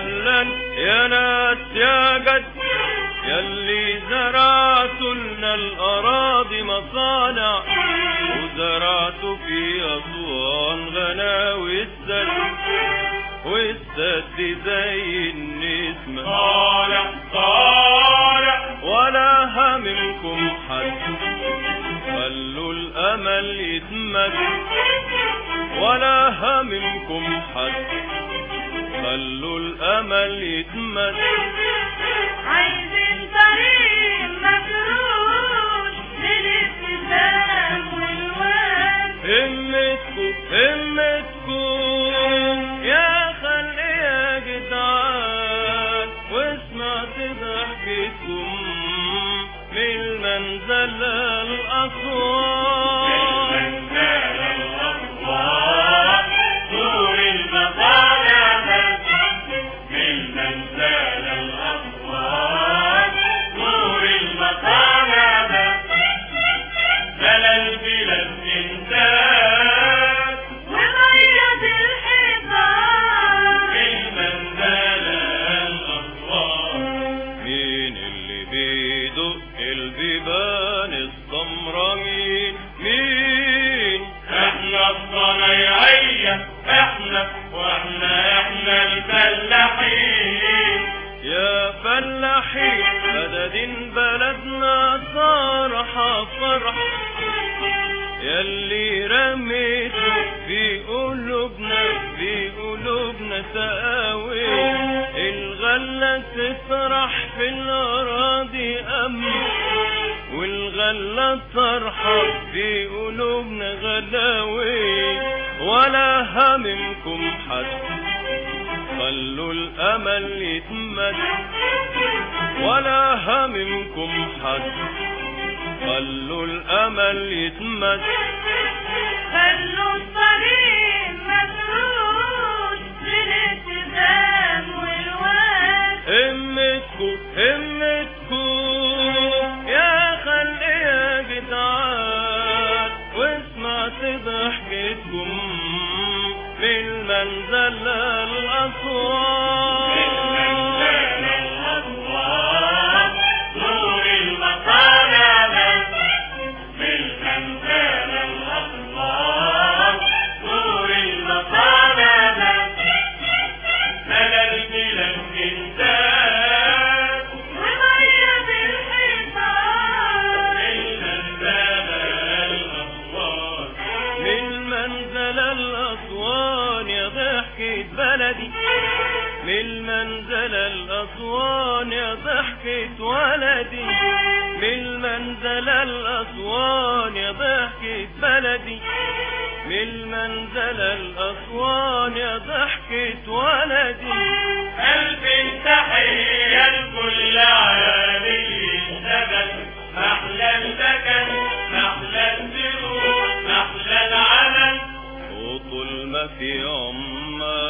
أهلا يا ناس يا جد يلي زرعتوا لنا الأراضي مصانع وزرعتوا في أسوان غناوي السد والسد زي النسمة. طالع طالع. ولا هممكم حد خلوا الأمل يتمد. ولا هممكم حد خلوا الأمل يتمد عايزين طريق مفروش للابتسام والواد. همتكم همتكم يا خلق يا جدعان. وسمعت ضحكتكم من المنزل الأسوان الفلاحين يا فلاحين مدد بلدنا صارحة فرح يلي رميتوا في قلوبنا في قلوبنا سقاوي الغلة تسرح في الأراضي أمن. والغلة طرحة في قلوبنا غلاوي. ولا هممكم حد خلوا الأمل يتمد ولا هممكم حد. خلوا الأمل يتمد خلوا الطريق مفروش للابتسام والواد همتكم همتكم يا خلق يا جدعان وسمعت ضحكتكم من المنزل الأسوان من منزل الأسوان يا ضحكة ولدي. من منزل الأسوان يا ضحكة بلدي من منزل الأسوان يا ضحكة ولدي. ألف تحية لكل عالي السكن محلى السكن محلى السرور محلى العمل وطول ما في عمال.